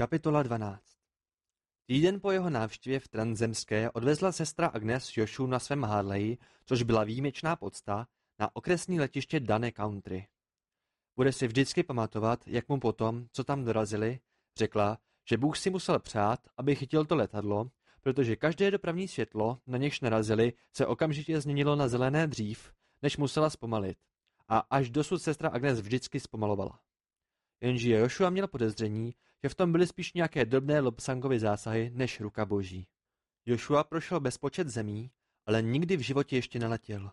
Kapitola 12 Týden po jeho návštěvě v Transzemské odvezla sestra Agnes Jošu na svém Harley, což byla výjimečná podsta, na okresní letiště Dane Country. Bude si vždycky pamatovat, jak mu potom, co tam dorazili, řekla, že Bůh si musel přát, aby chytil to letadlo, protože každé dopravní světlo, na něž narazili, se okamžitě změnilo na zelené dřív, než musela zpomalit. A až dosud sestra Agnes vždycky zpomalovala. Jenže Joshua měl podezření, že v tom byly spíš nějaké drobné Lobsangovy zásahy než ruka boží. Joshua prošel bezpočet zemí, ale nikdy v životě ještě neletěl.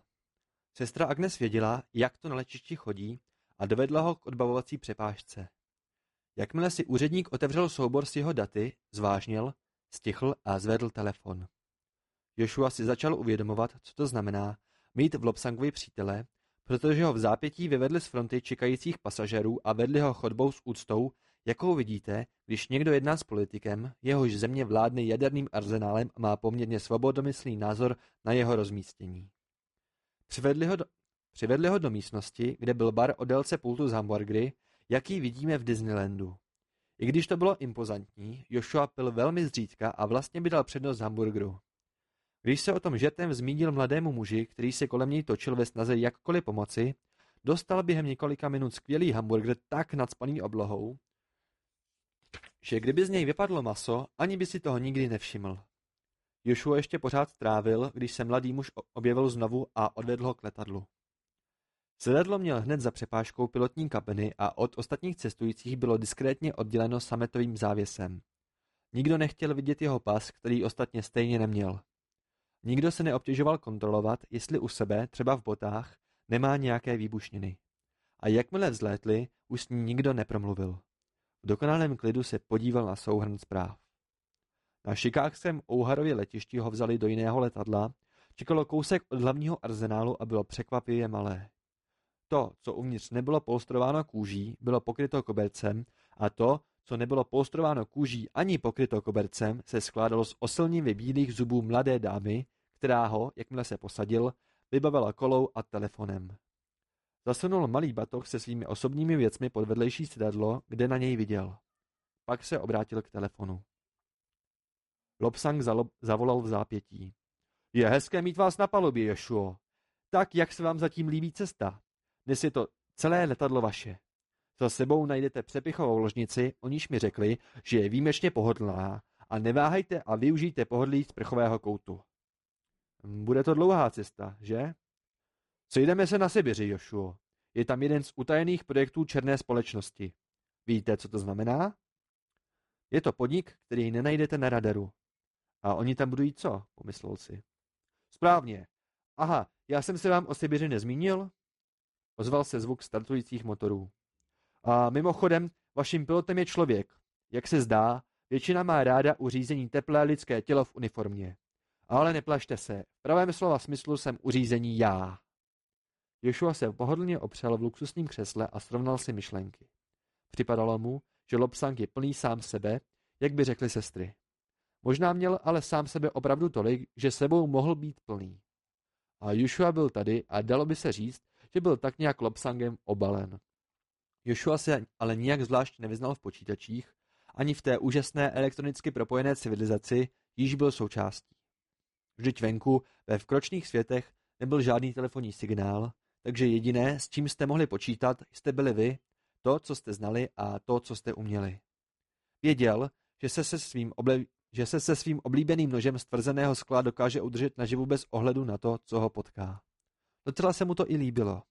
Sestra Agnes věděla, jak to na letišti chodí a dovedla ho k odbavovací přepážce. Jakmile si úředník otevřel soubor s jeho daty, zvážnil, stichl a zvedl telefon. Joshua si začal uvědomovat, co to znamená mít v Lobsangovi přítele, protože ho v zápětí vyvedli z fronty čekajících pasažerů a vedli ho chodbou s úctou, jakou vidíte, když někdo jedná s politikem, jehož země vládne jaderným arzenálem a má poměrně svobodomyslný názor na jeho rozmístění. Přivedli ho, do, přivedli ho do místnosti, kde byl bar o délce pultu z hamburgery, jaký vidíme v Disneylandu. I když to bylo impozantní, Joshua pil velmi zřídka a vlastně by dal přednost hamburgeru. Když se o tom žertem zmínil mladému muži, který se kolem něj točil ve snaze jakkoliv pomoci, dostal během několika minut skvělý hamburger tak nadspaný oblohou, že kdyby z něj vypadlo maso, ani by si toho nikdy nevšiml. Joshua ještě pořád trávil, když se mladý muž objevil znovu a odvedl ho k letadlu. Sedadlo měl hned za přepážkou pilotní kabiny a od ostatních cestujících bylo diskrétně odděleno sametovým závěsem. Nikdo nechtěl vidět jeho pas, který ostatně stejně neměl. Nikdo se neobtěžoval kontrolovat, jestli u sebe, třeba v botách, nemá nějaké výbušniny. A jakmile vzlétli, už s ní nikdo nepromluvil. V dokonalém klidu se podíval na souhrn zpráv. Na šikákském Ouharově letišti ho vzali do jiného letadla, čekalo kousek od hlavního arzenálu a bylo překvapivě malé. To, co uvnitř nebylo polstrováno kůží, bylo pokryto kobercem a to, co nebylo polstrováno kůží ani pokryto kobercem, se skládalo z osilnivě bílých zubů mladé dámy, která ho, jakmile se posadil, vybavila kolou a telefonem. Zasunul malý batoh se svými osobními věcmi pod vedlejší sedadlo, kde na něj viděl. Pak se obrátil k telefonu. Lobsang zavolal v zápětí. Je hezké mít vás na palubě, Ješuo. Tak, jak se vám zatím líbí cesta? Dnes je to celé letadlo vaše. Za sebou najdete přepichovou ložnici, o níž mi řekli, že je výjimečně pohodlná a neváhejte a využijte pohodlí sprchového koutu. Bude to dlouhá cesta, že? Sejdeme se na Sibiři, Jošuo. Je tam jeden z utajených projektů černé společnosti. Víte, co to znamená? Je to podnik, který nenajdete na radaru. A oni tam budují co? Pomyslel si. Správně. Aha, já jsem se vám o Sibiři nezmínil? Ozval se zvuk startujících motorů. A mimochodem, vaším pilotem je člověk. Jak se zdá, většina má ráda uřízení teplé lidské tělo v uniformě. Ale neplašte se, v pravém slova smyslu jsem uřízení já. Joshua se pohodlně opřel v luxusním křesle a srovnal si myšlenky. Připadalo mu, že Lobsang je plný sám sebe, jak by řekly sestry. Možná měl ale sám sebe opravdu tolik, že sebou mohl být plný. A Joshua byl tady a dalo by se říct, že byl tak nějak Lobsangem obalen. Joshua se ale nijak zvlášť nevyznal v počítačích, ani v té úžasné elektronicky propojené civilizaci, již byl součástí. Vždyť venku, ve vkročných světech, nebyl žádný telefonní signál, takže jediné, s čím jste mohli počítat, jste byli vy, to, co jste znali a to, co jste uměli. Věděl, že se se svým, oble... že se, se svým oblíbeným nožem stvrzeného skla dokáže udržet naživu bez ohledu na to, co ho potká. Docela se mu to i líbilo.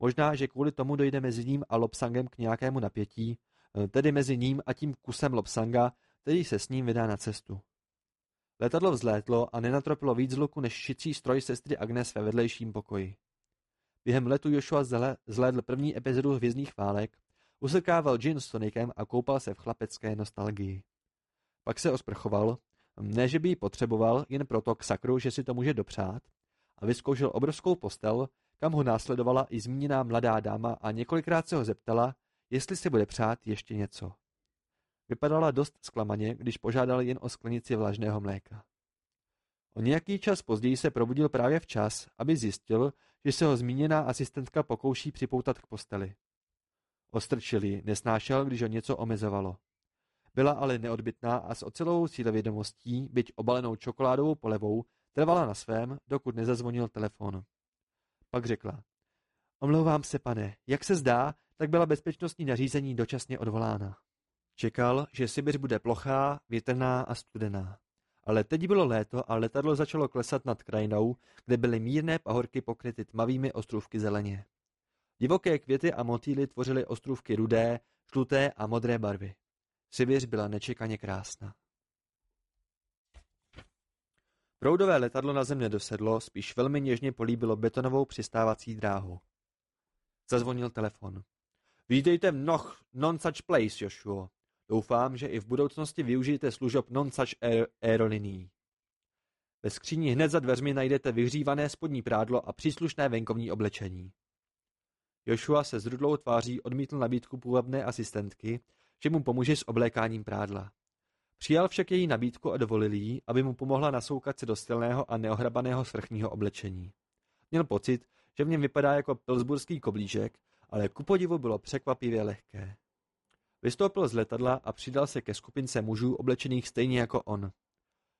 Možná, že kvůli tomu dojde mezi ním a Lobsangem k nějakému napětí, eh, tedy mezi ním a tím kusem Lobsanga, který se s ním vydá na cestu. Letadlo vzlétlo a nenatropilo víc luku než šicí stroj sestry Agnes ve vedlejším pokoji. Během letu Joshua zhlédl první epizodu Hvězdných válek, usekával gin s tonikem a koupal se v chlapecké nostalgii. Pak se osprchoval, ne že by ji potřeboval, jen proto k sakru, že si to může dopřát, a vyzkoušel obrovskou postel, kam ho následovala i zmíněná mladá dáma a několikrát se ho zeptala, jestli si bude přát ještě něco. Vypadala dost zklamaně, když požádal jen o sklenici vlažného mléka. O nějaký čas později se probudil právě včas, aby zjistil, že se ho zmíněná asistentka pokouší připoutat k posteli. Ostrčil ji, nesnášel, když ho něco omezovalo. Byla ale neodbitná a s ocelovou sílevědomostí, byť obalenou čokoládovou polevou, trvala na svém, dokud nezazvonil telefon. Pak řekla. Omlouvám se, pane, jak se zdá, tak byla bezpečnostní nařízení dočasně odvolána. Čekal, že Sibiř bude plochá, větrná a studená. Ale teď bylo léto a letadlo začalo klesat nad krajinou, kde byly mírné pahorky pokryty tmavými ostrůvky zeleně. Divoké květy a motýly tvořily ostrůvky rudé, žluté a modré barvy. Sibiř byla nečekaně krásná. Proudové letadlo na zem nedosedlo, spíš velmi něžně políbilo betonovou přistávací dráhu. Zazvonil telefon. Vítejte v Noh Non-Such Place, Joshua. Doufám, že i v budoucnosti využijete služeb Non-Such aer aerolinií. Ve skříni hned za dveřmi najdete vyhřívané spodní prádlo a příslušné venkovní oblečení. Joshua se s rudlou tváří odmítl nabídku půvabné asistentky, že mu pomůže s oblékáním prádla. Přijal však její nabídku a dovolil jí, aby mu pomohla nasoukat se do silného a neohrabaného svrchního oblečení. Měl pocit, že v něm vypadá jako pilsburský koblížek, ale ku podivu bylo překvapivě lehké. Vystoupil z letadla a přidal se ke skupince mužů oblečených stejně jako on.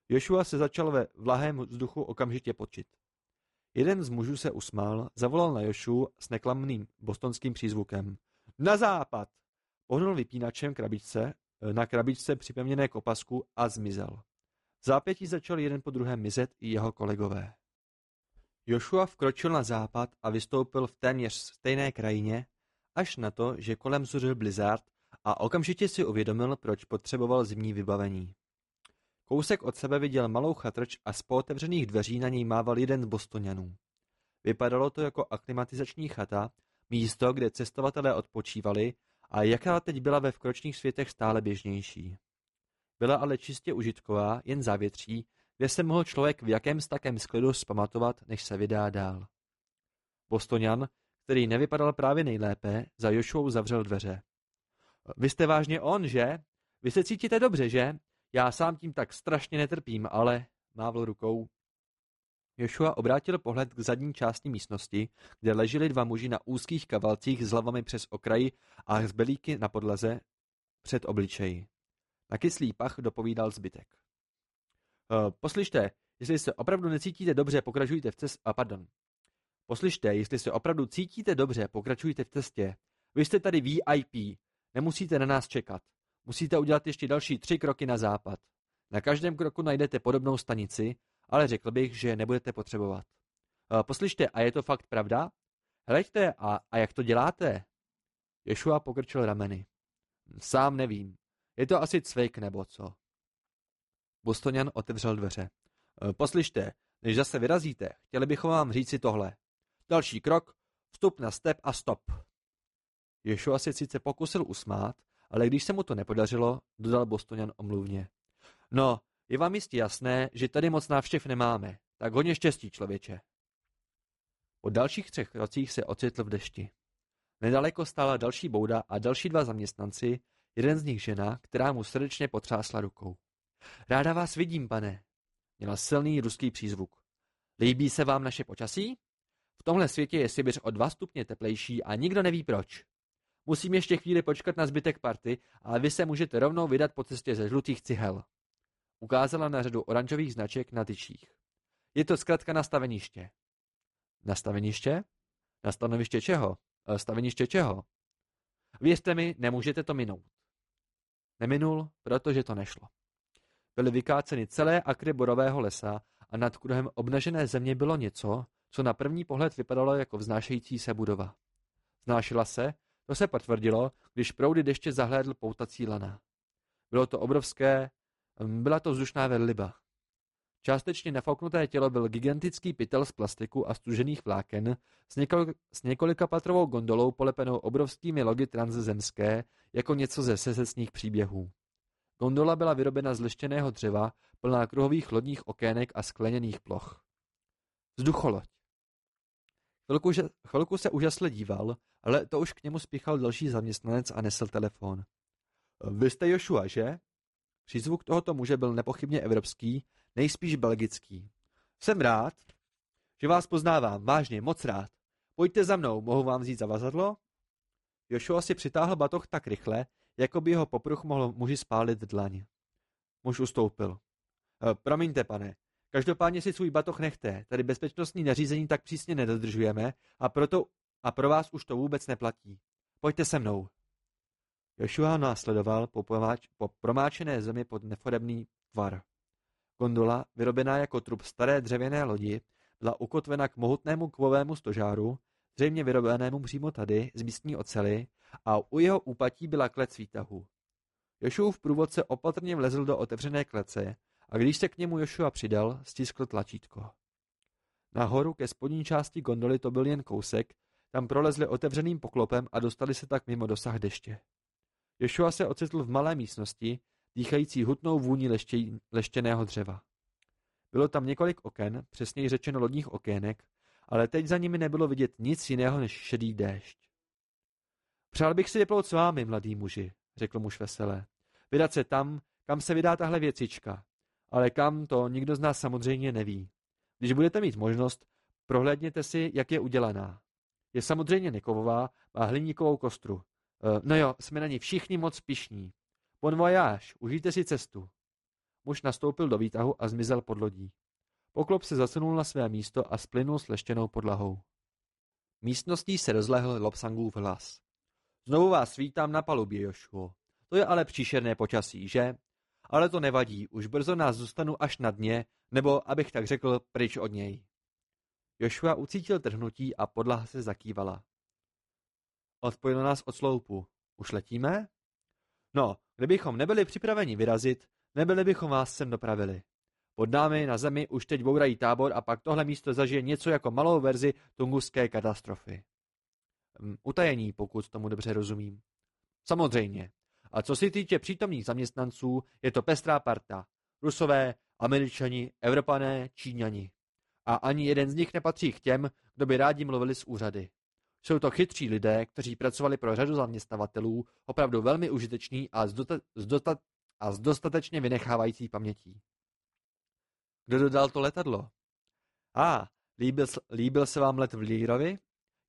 Joshua se začal ve vlahém vzduchu okamžitě počit. Jeden z mužů se usmál, zavolal na Jošu s neklamným bostonským přízvukem. Na západ! Pohnul vypínačem krabičce, na krabičce připevněné k opasku a zmizel. V zápětí začal jeden po druhém mizet i jeho kolegové. Joshua vkročil na západ a vystoupil v téměř stejné krajině, až na to, že kolem zuřil blizzard a okamžitě si uvědomil, proč potřeboval zimní vybavení. Kousek od sebe viděl malou chatrč a z pootevřených dveří na něj mával jeden z bostonianů. Vypadalo to jako aklimatizační chata, místo, kde cestovatelé odpočívali a jaká teď byla ve vkročných světech stále běžnější. Byla ale čistě užitková, jen závětří, kde se mohl člověk v jakém takém sklidu zpamatovat, než se vydá dál. Bostonian, který nevypadal právě nejlépe, za Jošou zavřel dveře. Vy jste vážně on, že? Vy se cítíte dobře, že? Já sám tím tak strašně netrpím, ale... Mávl rukou. Joshua obrátil pohled k zadní části místnosti, kde leželi dva muži na úzkých kavalcích s hlavami přes okraji a z belíky na podlaze před obličeji. Na kyslý pach dopovídal zbytek. Uh, poslyšte, jestli se opravdu necítíte dobře, pokračujte v cestě. A pardon. Poslyšte, jestli se opravdu cítíte dobře, pokračujte v cestě. Vy jste tady VIP. Nemusíte na nás čekat. Musíte udělat ještě další tři kroky na západ. Na každém kroku najdete podobnou stanici, ale řekl bych, že nebudete potřebovat. Uh, poslyšte, a je to fakt pravda? Hleďte, a, a jak to děláte? Ješua pokrčil rameny. Sám nevím. Je to asi cvik nebo co? Bostonian otevřel dveře. Uh, poslyšte, než zase vyrazíte, chtěli bychom vám říci tohle. Další krok, vstup na step a stop. Ješua se sice pokusil usmát, ale když se mu to nepodařilo, dodal Bostonian omluvně. No, je vám jistě jasné, že tady moc návštěv nemáme, tak hodně štěstí, člověče. Po dalších třech krocích se ocitl v dešti. Nedaleko stála další bouda a další dva zaměstnanci, jeden z nich žena, která mu srdečně potřásla rukou. Ráda vás vidím, pane. Měla silný ruský přízvuk. Líbí se vám naše počasí? V tomhle světě je Sibiř o dva stupně teplejší a nikdo neví proč. Musím ještě chvíli počkat na zbytek party, ale vy se můžete rovnou vydat po cestě ze žlutých cihel. Ukázala na řadu oranžových značek na tyčích. Je to zkrátka na staveniště. Na staveniště? Na stanoviště čeho? E, staveniště čeho? Věřte mi, nemůžete to minout. Neminul, protože to nešlo. Byly vykáceny celé akry borového lesa a nad kruhem obnažené země bylo něco, co na první pohled vypadalo jako vznášející se budova. Znášela se, to se potvrdilo, když proudy deště zahlédl poutací lana. Bylo to obrovské, byla to vzdušná velliba. Částečně nafouknuté tělo byl gigantický pytel z plastiku a stužených vláken s, několik, s několika patrovou gondolou polepenou obrovskými logy transzemské jako něco ze sesecních příběhů. Gondola byla vyrobena z leštěného dřeva, plná kruhových lodních okének a skleněných ploch. Vzducholoď. Chvilku, že, chvilku se úžasle díval, ale to už k němu spíchal další zaměstnanec a nesl telefon. Vy jste Joshua, že? Přízvuk tohoto muže byl nepochybně evropský, nejspíš belgický. Jsem rád, že vás poznávám, vážně, moc rád. Pojďte za mnou, mohu vám vzít zavazadlo? Joshua si přitáhl batoh tak rychle, jako by jeho popruch mohl muži spálit dlaň. Muž ustoupil. E, promiňte, pane, každopádně si svůj batoh nechte, tady bezpečnostní nařízení tak přísně nedodržujeme a, proto, a pro vás už to vůbec neplatí. Pojďte se mnou. Joshua následoval po, pomáč, po promáčené zemi pod neforebný tvar. Gondola, vyrobená jako trup staré dřevěné lodi, byla ukotvena k mohutnému kovovému stožáru, zřejmě vyrobenému přímo tady z místní ocely, a u jeho úpatí byla klec výtahu. Jošův průvodce opatrně vlezl do otevřené klece a když se k němu Jošua přidal, stiskl tlačítko. Nahoru ke spodní části gondoly to byl jen kousek, tam prolezli otevřeným poklopem a dostali se tak mimo dosah deště. Joshua se ocitl v malé místnosti, dýchající hutnou vůni leště, leštěného dřeva. Bylo tam několik oken, přesněji řečeno lodních okének, ale teď za nimi nebylo vidět nic jiného než šedý déšť. Přál bych si vyplout s vámi, mladý muži, řekl muž veselé. Vydat se tam, kam se vydá tahle věcička. Ale kam, to nikdo z nás samozřejmě neví. Když budete mít možnost, prohlédněte si, jak je udělaná. Je samozřejmě nekovová, má hliníkovou kostru. E, no jo, jsme na ní všichni moc pišní. Bon voyage, užijte si cestu. Muž nastoupil do výtahu a zmizel pod lodí. Poklop se zasunul na své místo a splynul s leštěnou podlahou. Místností se rozlehl Lopsangův hlas. Znovu vás vítám na palubě, Jošuo. To je ale příšerné počasí, že? Ale to nevadí, už brzo nás zůstanu až na dně, nebo, abych tak řekl, pryč od něj. Joshua ucítil trhnutí a podlaha se zakývala. Odpojil nás od sloupu. Už letíme? No, kdybychom nebyli připraveni vyrazit, nebyli bychom vás sem dopravili. Pod námi na zemi už teď bourají tábor a pak tohle místo zažije něco jako malou verzi tunguské katastrofy. Hm, utajení, pokud tomu dobře rozumím. Samozřejmě. A co se týče přítomných zaměstnanců, je to pestrá parta. Rusové, Američani, Evropané, Číňani. A ani jeden z nich nepatří k těm, kdo by rádi mluvili s úřady. Jsou to chytří lidé, kteří pracovali pro řadu zaměstnavatelů, opravdu velmi užiteční a s, dota- s, dota- a s dostatečně vynechávající pamětí. Kdo dodal to letadlo? A, ah, líbil, líbil se vám let v Lírovi?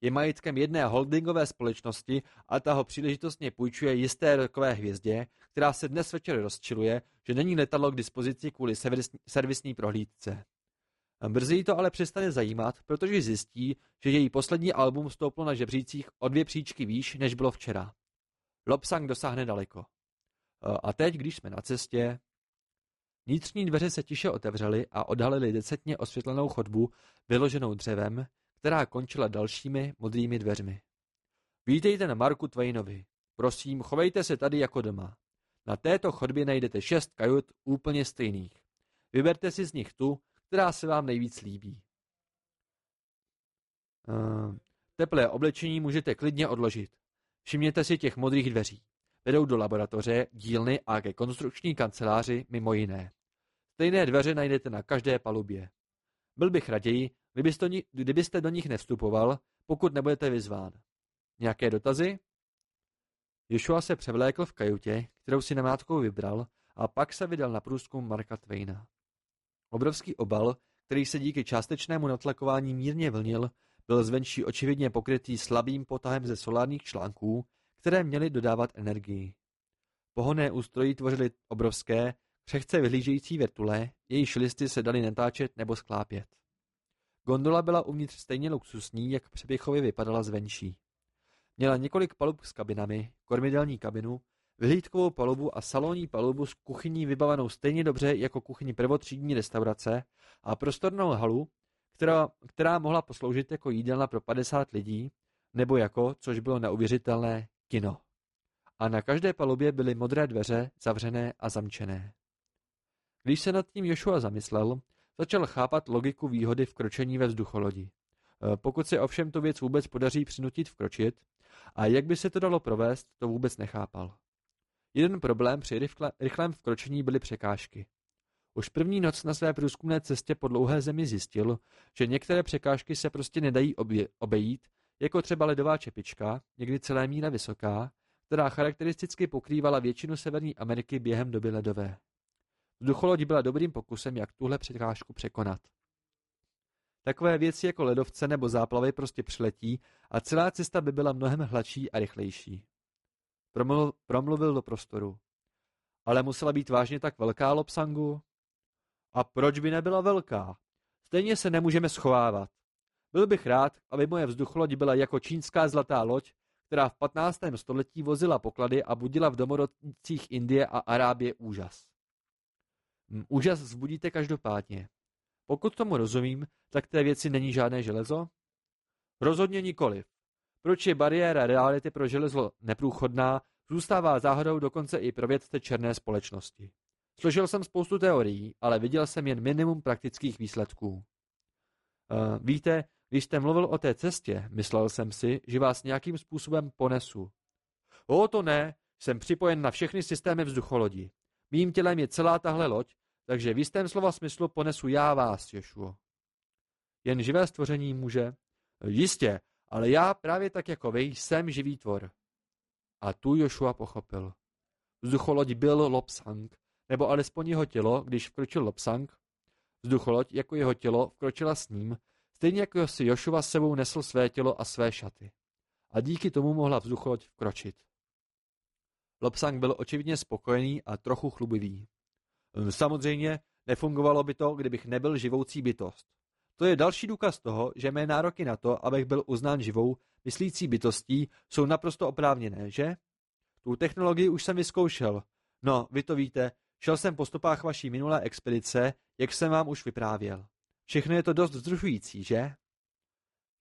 Je majetkem jedné holdingové společnosti a ta ho příležitostně půjčuje jisté rokové hvězdě, která se dnes večer rozčiluje, že není letadlo k dispozici kvůli servisní prohlídce. Brzy to ale přestane zajímat, protože zjistí, že její poslední album stouplo na žebřících o dvě příčky výš, než bylo včera. Lopsang dosáhne daleko. A teď, když jsme na cestě... Vnitřní dveře se tiše otevřely a odhalily decetně osvětlenou chodbu, vyloženou dřevem, která končila dalšími modrými dveřmi. Vítejte na Marku Twainovi. Prosím, chovejte se tady jako doma. Na této chodbě najdete šest kajut úplně stejných. Vyberte si z nich tu, která se vám nejvíc líbí. Uh, teplé oblečení můžete klidně odložit. Všimněte si těch modrých dveří. Vedou do laboratoře, dílny a ke konstrukční kanceláři mimo jiné. Stejné dveře najdete na každé palubě. Byl bych raději, kdybyste, do nich nevstupoval, pokud nebudete vyzván. Nějaké dotazy? Joshua se převlékl v kajutě, kterou si namátkou vybral, a pak se vydal na průzkum Marka Twaina. Obrovský obal, který se díky částečnému natlakování mírně vlnil, byl zvenčí očividně pokrytý slabým potahem ze solárních článků, které měly dodávat energii. Pohonné ústrojí tvořily obrovské, křehce vyhlížející vrtule, jejíž listy se daly natáčet nebo sklápět. Gondola byla uvnitř stejně luxusní, jak přepěchově vypadala zvenčí. Měla několik palub s kabinami, kormidelní kabinu, vyhlídkovou palubu a salonní palubu s kuchyní vybavenou stejně dobře jako kuchyní prvotřídní restaurace a prostornou halu, která, která mohla posloužit jako jídelna pro 50 lidí, nebo jako, což bylo neuvěřitelné, kino. A na každé palubě byly modré dveře, zavřené a zamčené. Když se nad tím Joshua zamyslel, začal chápat logiku výhody vkročení ve vzducholodi. E, pokud se ovšem tu věc vůbec podaří přinutit vkročit, a jak by se to dalo provést, to vůbec nechápal. Jeden problém při rychlém vkročení byly překážky. Už první noc na své průzkumné cestě po dlouhé zemi zjistil, že některé překážky se prostě nedají obejít, jako třeba ledová čepička, někdy celé míle vysoká, která charakteristicky pokrývala většinu Severní Ameriky během doby ledové. Vzducholoď byla dobrým pokusem, jak tuhle překážku překonat. Takové věci jako ledovce nebo záplavy prostě přiletí a celá cesta by byla mnohem hladší a rychlejší. Promluvil, promluvil do prostoru. Ale musela být vážně tak velká, Lopsangu? A proč by nebyla velká? Stejně se nemůžeme schovávat. Byl bych rád, aby moje vzducholoď byla jako čínská zlatá loď, která v 15. století vozila poklady a budila v domorodcích Indie a Arábie úžas. Úžas vzbudíte každopádně. Pokud tomu rozumím, tak té věci není žádné železo? Rozhodně nikoliv. Proč je bariéra reality pro železo neprůchodná, zůstává záhadou dokonce i pro vědce černé společnosti. Složil jsem spoustu teorií, ale viděl jsem jen minimum praktických výsledků. Uh, víte, když jste mluvil o té cestě, myslel jsem si, že vás nějakým způsobem ponesu. O, to ne, jsem připojen na všechny systémy vzducholodí. Mým tělem je celá tahle loď, takže v jistém slova smyslu ponesu já vás, Ješuo. Jen živé stvoření může? Jistě, ale já právě tak jako vy jsem živý tvor. A tu Joshua pochopil. Vzducholoď byl Lopsang, nebo alespoň jeho tělo, když vkročil Lopsang. Vzducholoď jako jeho tělo vkročila s ním, stejně jako si Joshua s sebou nesl své tělo a své šaty. A díky tomu mohla vzducholoď vkročit. Lopsang byl očividně spokojený a trochu chlubivý. Samozřejmě nefungovalo by to, kdybych nebyl živoucí bytost. To je další důkaz toho, že mé nároky na to, abych byl uznán živou, myslící bytostí, jsou naprosto oprávněné, že? Tu technologii už jsem vyzkoušel. No, vy to víte, šel jsem po stopách vaší minulé expedice, jak jsem vám už vyprávěl. Všechno je to dost vzrušující, že?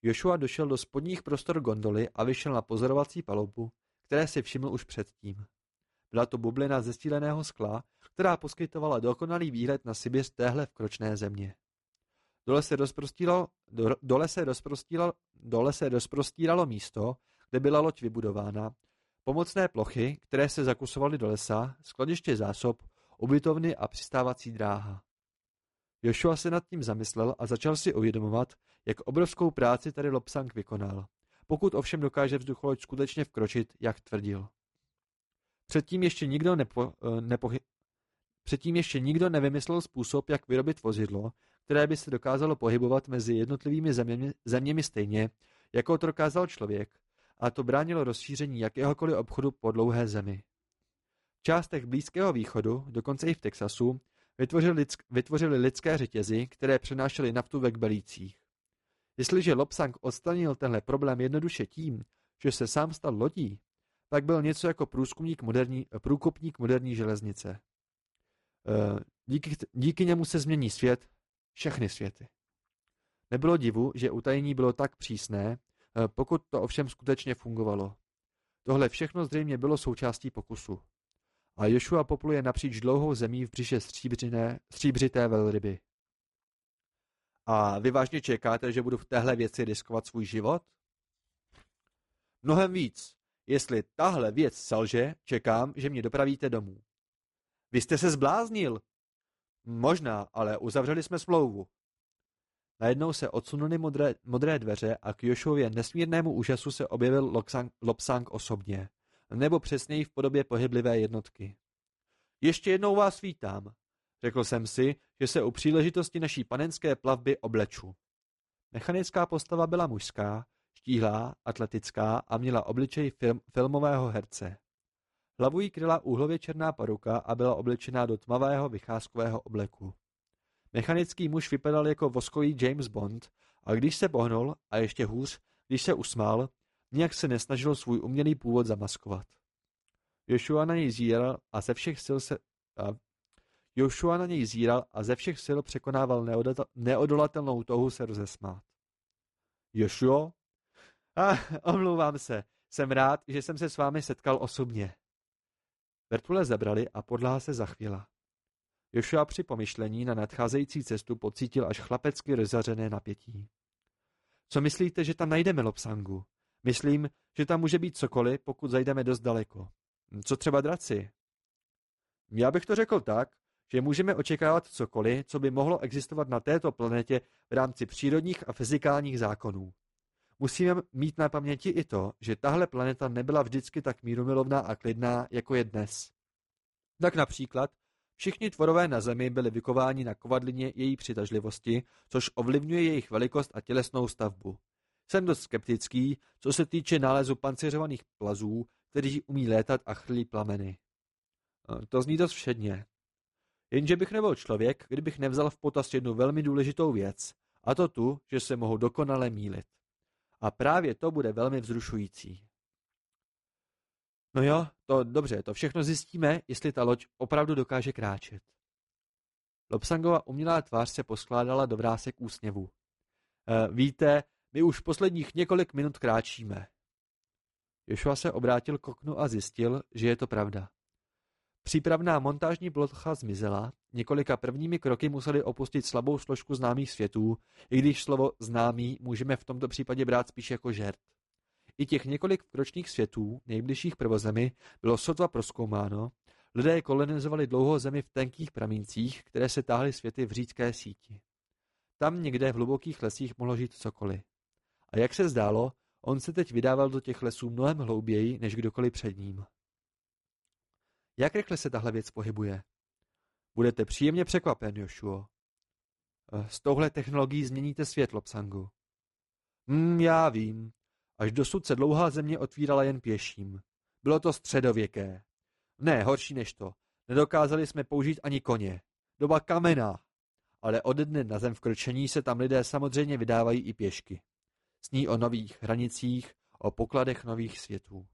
Joshua došel do spodních prostor gondoly a vyšel na pozorovací palubu, které si všiml už předtím. Byla to bublina ze stíleného skla, která poskytovala dokonalý výhled na Sibir z téhle vkročné země. Dole se, rozprostíralo, do, dole, se rozprostíralo, dole se rozprostíralo místo, kde byla loď vybudována, pomocné plochy, které se zakusovaly do lesa, skladiště zásob, ubytovny a přistávací dráha. Joshua se nad tím zamyslel a začal si uvědomovat, jak obrovskou práci tady Lopsang vykonal, pokud ovšem dokáže vzducholoď skutečně vkročit, jak tvrdil. Předtím ještě nikdo, nepo, eh, nepohy, předtím ještě nikdo nevymyslel způsob, jak vyrobit vozidlo, které by se dokázalo pohybovat mezi jednotlivými zeměmi, zeměmi stejně, jako to dokázal člověk, a to bránilo rozšíření jakéhokoliv obchodu po dlouhé zemi. V částech Blízkého východu, dokonce i v Texasu, vytvořili, lidsk, vytvořili lidské řetězy, které přenášely naftu ve kbelících. Jestliže Lopsang odstranil tenhle problém jednoduše tím, že se sám stal lodí, pak byl něco jako průzkumník moderní, průkopník moderní železnice. E, díky, díky němu se změní svět, všechny světy. Nebylo divu, že utajení bylo tak přísné, e, pokud to ovšem skutečně fungovalo. Tohle všechno zřejmě bylo součástí pokusu. A Joshua popluje napříč dlouhou zemí v břiše stříbřité velryby. A vy vážně čekáte, že budu v téhle věci riskovat svůj život? Mnohem víc. Jestli tahle věc selže, čekám, že mě dopravíte domů. Vy jste se zbláznil. Možná, ale uzavřeli jsme smlouvu. Najednou se odsunuly modré, modré dveře a k Jošově nesmírnému úžasu se objevil Lopsang, Lopsang osobně, nebo přesněji v podobě pohyblivé jednotky. Ještě jednou vás vítám. Řekl jsem si, že se u příležitosti naší panenské plavby obleču. Mechanická postava byla mužská, štíhlá, atletická a měla obličej film, filmového herce. Hlavu jí kryla úhlově černá paruka a byla oblečená do tmavého vycházkového obleku. Mechanický muž vypadal jako voskový James Bond a když se pohnul, a ještě hůř, když se usmál, nijak se nesnažil svůj umělý původ zamaskovat. Joshua na něj zíral a ze všech sil se... A Joshua na něj zíral a ze všech sil překonával neodolatelnou touhu se rozesmát. Joshua, a omlouvám se, jsem rád, že jsem se s vámi setkal osobně. Vertule zabrali a podlaha se zachvěla. Joshua při pomyšlení na nadcházející cestu pocítil až chlapecky rozařené napětí. Co myslíte, že tam najdeme, Lopsangu? Myslím, že tam může být cokoliv, pokud zajdeme dost daleko. Co třeba draci? Já bych to řekl tak, že můžeme očekávat cokoliv, co by mohlo existovat na této planetě v rámci přírodních a fyzikálních zákonů. Musíme mít na paměti i to, že tahle planeta nebyla vždycky tak mírumilovná a klidná, jako je dnes. Tak například všichni tvorové na Zemi byli vykováni na kovadlině její přitažlivosti, což ovlivňuje jejich velikost a tělesnou stavbu. Jsem dost skeptický, co se týče nálezu pancéřovaných plazů, kteří umí létat a chrlí plameny. To zní dost všedně. Jenže bych nebyl člověk, kdybych nevzal v potaz jednu velmi důležitou věc, a to tu, že se mohou dokonale mílit. A právě to bude velmi vzrušující. No jo, to dobře, to všechno zjistíme, jestli ta loď opravdu dokáže kráčet. Lopsangova umělá tvář se poskládala do vrásek úsměvu. E, víte, my už posledních několik minut kráčíme. Joshua se obrátil k oknu a zjistil, že je to pravda. Přípravná montážní plocha zmizela, několika prvními kroky museli opustit slabou složku známých světů, i když slovo známý můžeme v tomto případě brát spíš jako žert. I těch několik kročních světů, nejbližších prvozemi, bylo sotva proskoumáno, lidé kolonizovali dlouho zemi v tenkých pramíncích, které se táhly světy v řídké síti. Tam někde v hlubokých lesích mohlo žít cokoliv. A jak se zdálo, on se teď vydával do těch lesů mnohem hlouběji, než kdokoliv před ním. Jak rychle se tahle věc pohybuje? Budete příjemně překvapen, Joshua. Eh, s touhle technologií změníte svět, Lopsangu. Hmm, já vím. Až dosud se dlouhá země otvírala jen pěším. Bylo to středověké. Ne, horší než to. Nedokázali jsme použít ani koně. Doba kamená. Ale ode dne na zem v krčení se tam lidé samozřejmě vydávají i pěšky. Sní o nových hranicích, o pokladech nových světů.